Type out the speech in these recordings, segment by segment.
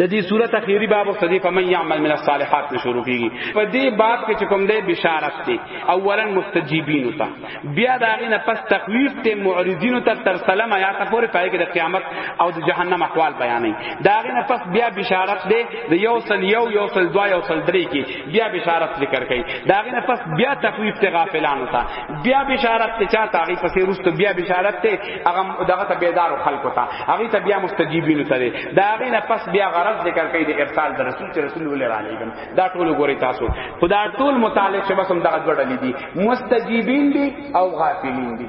د دې صورت اخیری باب څه دی فمن يعمل من الصالحات نه شروع کیږي په دې باب کې کوم دی بشارت دی اولا مستجیبین ته بیا دا غینه پس تخویف ته معرضین ته تر سلام یا ته پورې پای کې د قیامت او د جهنم احوال بیانې دا غینه پس بیا بشارت دی د یو سل یو یو سل دوا یو سل درې کې بیا بشارت ذکر کړي دا غنه پس بیا تخویف ته غافلان وتا بیا بشارت ته چا تاغي پسې روست بیا بشارت ته هغه دغه ته بیدار خلق وتا هغه ته بیا مستجیبین ترې دا غنه پس بیا غرض ذکر کړي د ارسال د رسول چې رسول ولې را لېګم دا ټول ګوري تاسو خدا ټول متعلق شبسم دغه ډلې دي مستجیبین دي او غافلین دي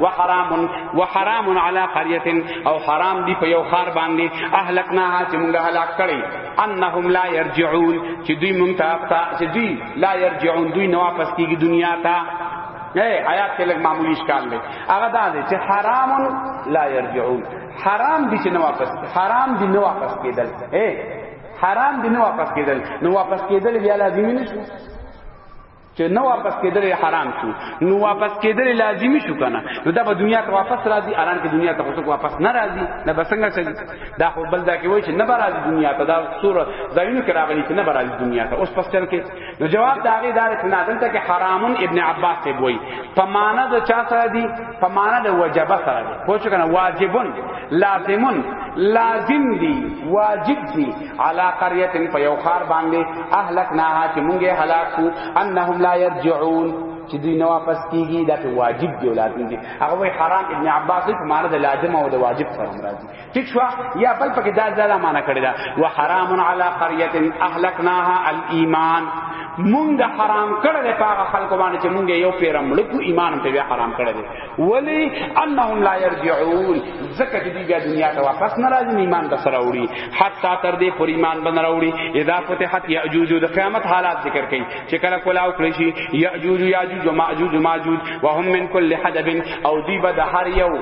وحرام وحرام علی قريه او حرام دی په یو خار باندې اهلکناها چې موږ هلاک کړی انهم لا يرجعون چې دوی موږ ته چې دوی لا يرجعون دوی نو واپس کیږي دنیا ته اے آیات کې لګ معمولی اشکال لې هغه دا دی چې حرام لا يرجعون حرام دي چې نو واپس حرام دي نو واپس کېدل اے حرام دي نو واپس کېدل نو واپس کېدل بیا لازمي نشو چې نو واپس کېدل حرام شو نو واپس کېدل لازمی شو کنه نو دا په دنیا ته واپس راځي الان کې دنیا ته خو واپس نه راځي نه بسنګ چې دا خو بل دا کې وای چې نه راځي دنیا ته دا سور زینو کې راغلي چې نه راځي دنیا ته اوس پس چل کې نو جواب دا غي دار چې نازل ته کې حرامن ابن عباس ته وای په معنا د چا سره دی په معنا د وجب سره دی خو چې کنه واجبن لازمن لازم دی واجب دی علا قريه په یو خار باندې اهلکناها چې مونږه هلاک کو انهم لا يرجعون چې دوی نه واپس کیږي دا په واجب دی ولادن دي هغه وی حرام ابن عباس په معنی د لازم او د واجب سره مرادي ٹھیک شو یا بل پکې دا زړه معنی کړی دا وحرام علی قريه اهلکناها الايمان مونږ حرام کړل په هغه خلکو باندې چې مونږ یو پیرم لکو ایمان په حرام کړل ولی انهم لا يرجعون زکه چې بیا دنیا ته واپس نه راځي ایمان به سره وړي حتی تر دې پر ایمان باندې راوړي اذا فتحت یاجوج د قیامت حالات ذکر کړي چې کله کولاو کړی شي یاجوج یاجوج ماجوج ماجوج وهم من کل حدب او دی به د هر یو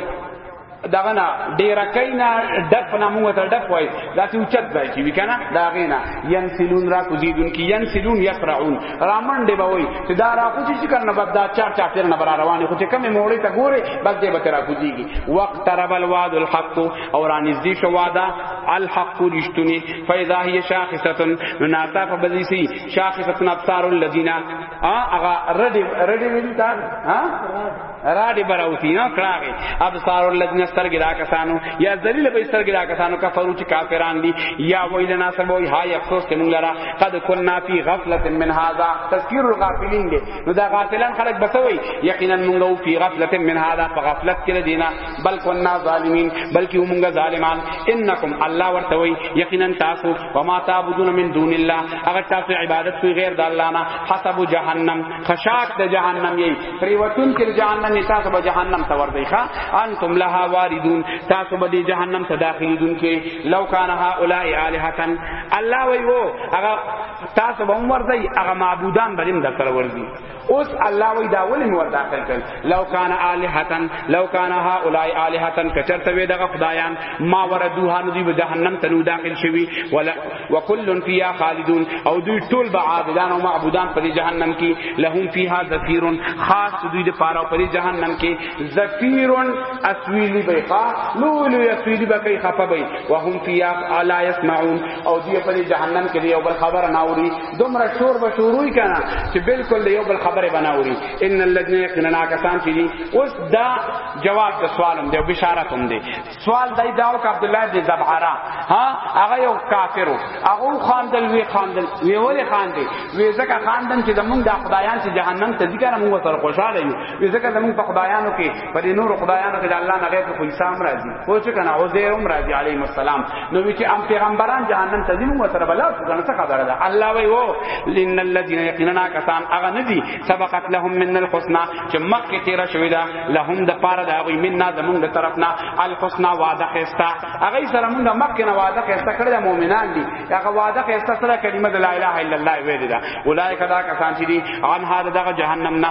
دغه نه ډیر کینا ډپ نه مو ته ډپ وای دا چې اوچت ځای کی وکنه دا غینا ینسلون را کوزیدون کی ینسلون یقرعون رامنډې به وای چې دا را کوچی چې کنه بد دا چار چار تیر نه بر روانه خو چې کمه موړې ته ګوره بس دې به تر کوزيږي وقت ترب الواد الحق او را نږدې شو واده الحق رشتنی فاذا هي شاخصه مناتا فبذيسي شاخصه ابصار الذين ا اغا رډي رډي ویل تا ها را دی براوتی نو کړاغه ابصار الذين سترګی دا کسانو یا ذلیل به سترګی دا کسانو کفرو چې کافران دي یا ویلنا سبوی های افسوس ته مونږ لرا قد كنا فی غفلت من هذا تذکیر الغافلین دی نو دا غافلان خلق بسوی یقینا مونږ فی غفلت من هذا په غفلت کې دینا بل كنا ظالمین بلکې مونږ ظالمان انکم الله ورتوی یقینا تاسو وما تعبدون من دون الله اگر تاسو عبادت کوي غیر د الله نه حسب جهنم خشاک د جهنم یی پریوتون کې جهنم نه تاسو به جهنم ته ور دی ښا انتم لها واردون تاسو به جهنم ته داخلي دن کې لو کان هؤلاء الہتن الله وی وو هغه تاسو به ور دی هغه معبودان به هم در سره ور دی اوس الله وی دا ولې ور داخل کړ لو کان الہتن لو کان هؤلاء الہتن کچرته وی دغه خدایان ما وردوها نو دی جهنم تنو داخل شوی ولا وکل فیها خالدون او دوی ټول به عابدان او معبودان په جهنم کې لهم فیها زفیر خاص دوی د پاره په جهنم کې زفیر اسویلی بیقا لولو یسویلی بکی خفبی وهم فیها لا یسمعون او دوی په جهنم کې یو بل خبر نه اوري دومره شور به شوروي کنه چې بالکل یو بل خبره بناوري ان الذين يكننا کسان چې دي اوس دا جواب د سوالم دی او بشارت هم دی سوال دای داو ک عبد الله بن زبعرا ها هغه یو کافرو هغه خاندل وی خاندل وی ولې خاندې وی ځکه خاندن چې زمونږ د خدایان چې جهنم ته ذکر موږ سره خوشاله یو وی ځکه زمونږ په خدایانو کې په دې نور خدایانو کې د الله نه غیر خو عیسی هم راځي خو چې کنه عزیر هم راځي علیه السلام نو وی چې ام پیغمبران جهنم ته ځینو وسره بلا څنګه څه خبره ده الله وی وو لن الذين یقینا کسان هغه ندي سبقت لهم من الحسنى چې مخکې تیر شوی دا لهم د پاره دا وی مننا زمونږ د طرفنا الحسنى وعده خستا هغه سره مونږ مخکې نه وعده خستا کړل مؤمنان دي هغه وعده خستا سره کلمه لا اله الا الله ویل دا اولایک دا کسان چې دي ان هذا دغه جهنم نه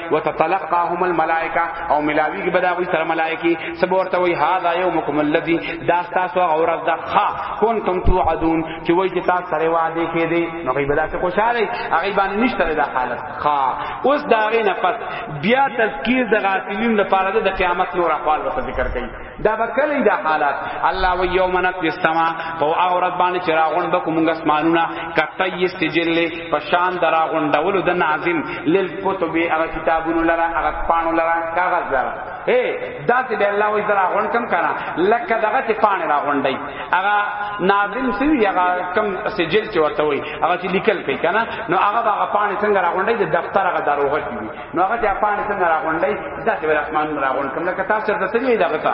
وتتلقاهم الملائکه او ملاوی کی بدا وی سره ملائکی سب ورته وی هاذا یومکم الذی دا تاسو اور دا خا کنتم توعدون چې وی چې تاسو سره وعده کې دي نو غیب دا څه خوشاله هغه باندې نشته دا حالت خا اوس دا غی نه پس بیا تذکیر د غافلین لپاره د قیامت نور احوال ورته ذکر کړي دا بکلی دا حالات الله و یوم نطوی السما په او رات باندې چراغون بکو مونږ اسمانونه کټی سجل په شان دراغون ډول د نازل لیل کتب هغه کتابونو لرا هغه پانو لرا کاغذ لرا اے داسې به الله وې درا غون کم کرا لکه دغه ته پانه را غونډي هغه ناظم سوي هغه کم سجل چې ورته وي هغه چې لیکل کوي کنه نو هغه هغه پانه څنګه را غونډي د دفتر هغه دروغه کوي نو هغه چې افغان څنګه راغونډي دا چې ول اسمان راغونډ کوم لکه تاسو چرته تللی دا غتا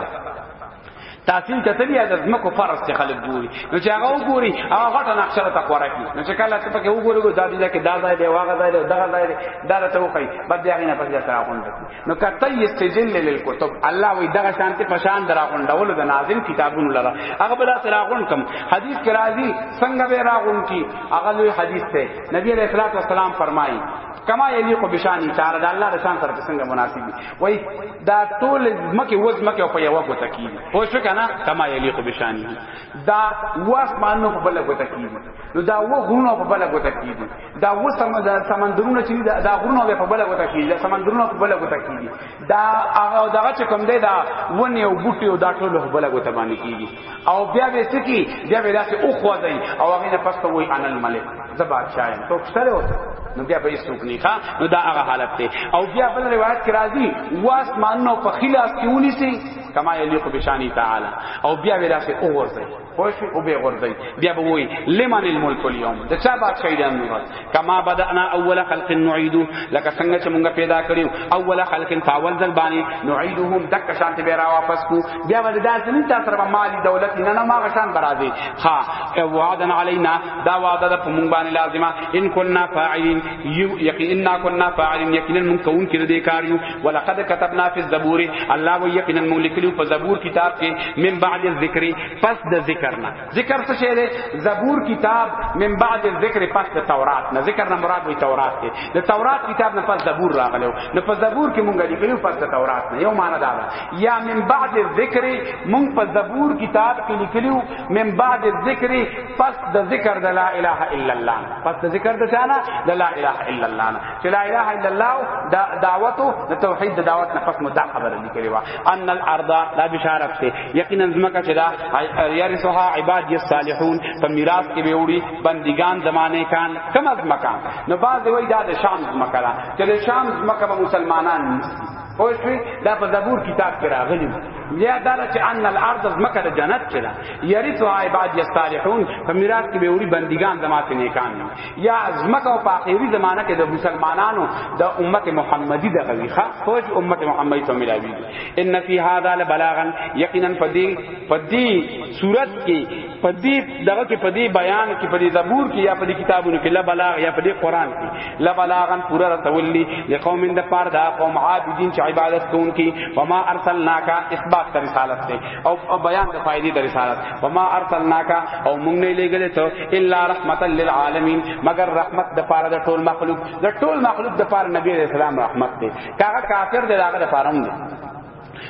تاسو ته تللی دا زمکو فرض ته خلک ګوري نو چې هغه وګوري هغه غټه نقشه ته خورا کی نو چې کله ته پکې وګوري دا دې کې دا ځای دی واغه ځای دی دغه ځای دی دا ته وخی بد هغه نه پکې سره غونډ نو کته یستجل للکتب الله وی دغه شانته پشان درا غونډول د ناظم کتابونو لره هغه بلا سره غونډ کم حدیث کې راځي څنګه به راغونډ کی هغه لوی حدیث ته نبی علیہ الصلوۃ والسلام فرمایي کما یلیق بشانی تعالی دا الله رسان سره څنګه مناسب دی وای دا ټول مکه وز مکه په یو وخت کی پوه شو کنه کما یلیق بشانی دا واس مانو په بل وخت کی نو دا و غونو په بل وخت کی دا و سمندرونه چې دا غونو په بل وخت کی دا سمندرونه په بل وخت کی دا هغه دغه چې کوم دی دا ونی او بوټي او دا ټول په بل وخت باندې کیږي او بیا به سکی بیا به داسې او خوځي او هغه نه پس ته وای انا الملک زه بادشاہ یم تو څه و نو بیا به سوک نه ښا نو دا هغه حالت ته او بیا بل روایت کې راځي واس مانو په خلاف کې ونی سي کما یلیق بشانی تعالی او بیا به داسې او ورځي خوش او به ورځي بیا به وای لمن الملک اليوم د چا بادشاہ دی نو کما بدانا اول خلق نعيد لکه څنګه چې مونږ پیدا کړیو اول خلق فاول ځل باندې نعيدهم دک شانت به را واپس کو بیا ول دا سن تاسو سره مالی دولت نه نه ما غشان برازي ها وعدن علينا دا وعده د مونږ باندې لازمه ان كنا فاعلين يقينا كنا فاعلين يقينا من كون کړه دې کاریو ولقد كتبنا في الزبور الله ويقينا ملکلو په زبور کتاب کې من بعد الذکر پس د ذکر نه ذکر څه شی دی زبور کتاب من بعد ذکر پس د تورات نه ذکر نه مراد وی تورات دی د تورات کتاب نه پس زبور راغلو نو په زبور کې مونږ لیکلو پس د تورات نه یو معنی دا ده یا من بعد ذکر مونږ په زبور کتاب کې لیکلو من بعد ذکر پس د ذکر د لا اله الا الله پس د ذکر د چانه د لا اله الا الله نه چې لا اله الا الله دا دعوت د توحید د دعوت نه پس مدا خبره لیکلو ان الارض لا بشارت یقینا زمکه چې دا یارثها عباد الصالحون په میراث کې ویوړي بندگان زمانه کان کم از مکان نو بعض وی دا د شام زمکه را چې د شام زمکه به مسلمانان نشي او شوي دا په زبور کتاب کې راغلی یا دا چې ان الارض زمکه د جنت کې ده یارثها عباد الصالحون په میراث کې ویوړي بندگان زمانه نیکان یا زمکه او په اخیری زمانه کې د مسلمانانو د امت محمدی دغه ویخه فوج امت محمدی ته ملاوي ان فی هذا لبلاغا یقینا فدی فدی صورت کی فدی دغه کی فدی بیان کی فدی زبور کی یا فدی کتابونو کی لبلاغ یا فدی قران کی لبلاغا پورا رتولی لقوم اند پار دا قوم عابدین چ عبادت کون کی وما ارسلناک اثبات تر رسالت تے او بیان د فائدی در رسالت وما ارسلناک او مونږ نه لګل تو الا رحمتا للعالمین مگر رحمت د پار د ټول مخلوق د ټول مخلوق د پار نبی رسول الله رحمت تے کاغه کافر دی هغه لپاره هم دی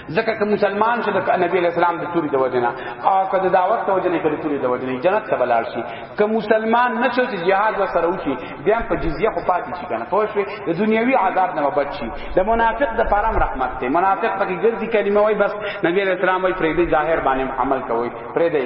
ځکه که مسلمان شو د نبی اسلام د توري د وجنه او که د دعوت د وجنه کړي توري د وجنه جنت ته بلار شي که مسلمان نه شو چې jihad و سره وشي بیا په جزیه خو پاتې شي کنه پوه شو د دنیوي عذاب نه بچ شي د منافق د پرم رحمت ته منافق پکې ګرځي کلمه وای بس نبی اسلام وای فرېدې ظاهر باندې عمل کوي فرېدې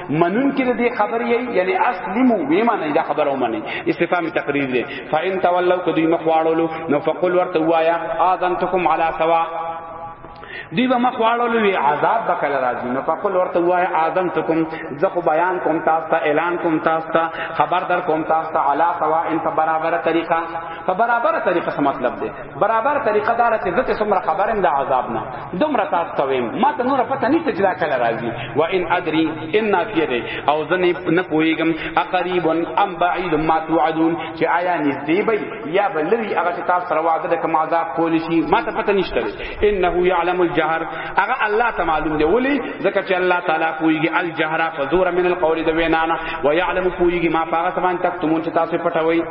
منون کې دې خبر یې یعنی اسلمو وې معنی دا خبر او معنی استفهام تقریر دی فاین تولوا کدی مخواړو نو فقل ورته وایا اذنتکم علی سوا دی به مخ واړول وی عذاب بکل راځي نو فقل ورته وای اعظم تکم زه خو بیان کوم تاسو ته اعلان کوم تاسو ته خبر در کوم تاسو ته علا سوا ان په برابر طریقه په برابر طریقه څه مطلب دی برابر طریقه دار چې دته څومره خبرم د عذاب نه دومره تاسو کویم ما ته نور پته نشته چې دا کله راځي و ان ادري ان نافیه دی او زنه نه پویګم اقریب ام بعید ما توعدون چې آیا نږدې به یا بلری هغه چې تاسو سره وعده د کوم عذاب کول شي ما ته پته نشته انه یعلم الجهر هغه الله ته معلوم دی ولی ځکه چې الله تعالی پویږي الجهر فزور من القول د وینانا و یعلم پویږي ما پاغه سمان تک تمون چې تاسو پټوي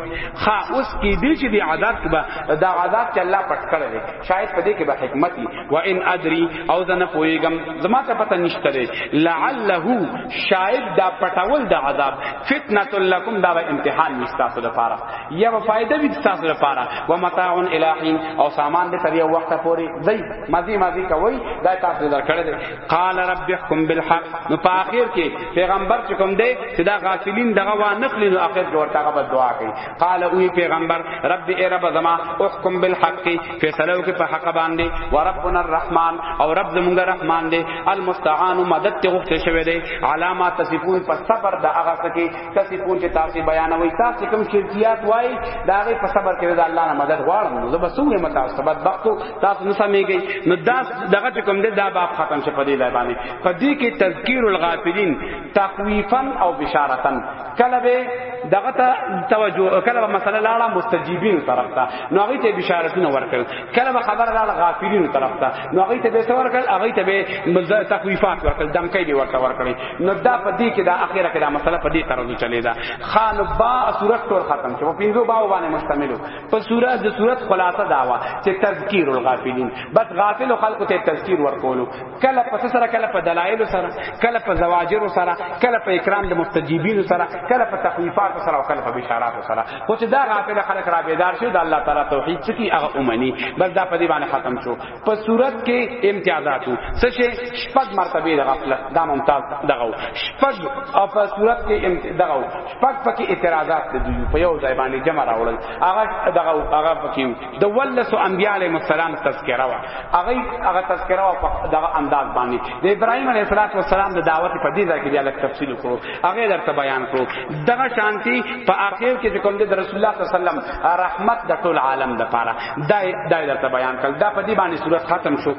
خا اوس کې دی چې دی عذاب کې به دا عذاب چې الله پټ کړی دی شاید په دې کې به حکمت وي و ان ادري او زه نه پوهیږم زما ته پته نشته دی لعله شاید دا پټول د عذاب فتنه لکم دا به امتحان وي تاسو لپاره یا به فائدہ وي تاسو لپاره و متاع الہین او سامان دې تر یو وخت پورې دی مزي مزي کوي دا تاسو درکړی دی قال رب احكم بالحق نو په اخر کې پیغمبر چې کوم دی چې دا غافلین دغه وا نخلی نو اخر کې ورته هغه دعا کوي قال او پیغمبر رب ای رب زما احكم بالحق فیصله وکي په حق باندې وربنا الرحمن او رب زمونږ رحمان دی المستعان مدد ته غوښته شوی دی علامات تصفون په صبر د هغه څخه کسی پون چې تاسو بیانوي تاسو کوم شرکیات وای دا غي په صبر کې دا الله نه مدد غواړم نو زه بس وګم تاسو سبب وختو تاسو نه سمېږي نو دا دغه کوم دې دا باب ختم شه پدې لای باندې پدې کې تذکیر الغافلین تخویفا او بشارتا کله به دغه ته توجه کله به مسله لاړه مستجیبین طرف ته نو هغه ته بشارتونه ورکړ کله به خبر لاړه غافلین طرف ته نو هغه ته به څور کړ هغه ته به تخویفات ورکړ دمکې به ورکړ نو دا په دې کې دا اخیره کې دا مسله په دې ترازو چلی دا خان با صورت ټول ختم شو پینځو باو باندې مشتمل په صورت د صورت خلاصه دا وا چې تذکیر الغافلین بس غافل خلق ته تذکیر ورکولو کله په سره کله په دلایل سره کله په زواجر سره کله په اکرام د مستجیبین سره کله په تخویفات سره او کله په بشارات سره خو چې دا غافل خلق را بیدار شي دا الله تعالی توحید څخه هغه اومني بس دا په دې باندې ختم شو په صورت کې امتیازات څه شي شپږ مرتبه د غفلت دا ممتاز دغه شپږ او په صورت کې دغه شپږ پکې اعتراضات د دوی په یو ځای باندې جمع راوړل هغه دغه هغه پکې د ولس انبیاء علیهم السلام تذکرہ وا هغه هغه تذکرہ په دغه انداز باندې د ابراهیم علیه السلام د دعوت په دې ځای کې د تفصیل کړو هغه درته بیان کړو دغه شانتی په اخر کې کوم د رسول الله صلی الله علیه وسلم رحمت د ټول عالم د پاره دا دا درته بیان کړ دا په دې باندې صورت ختم شو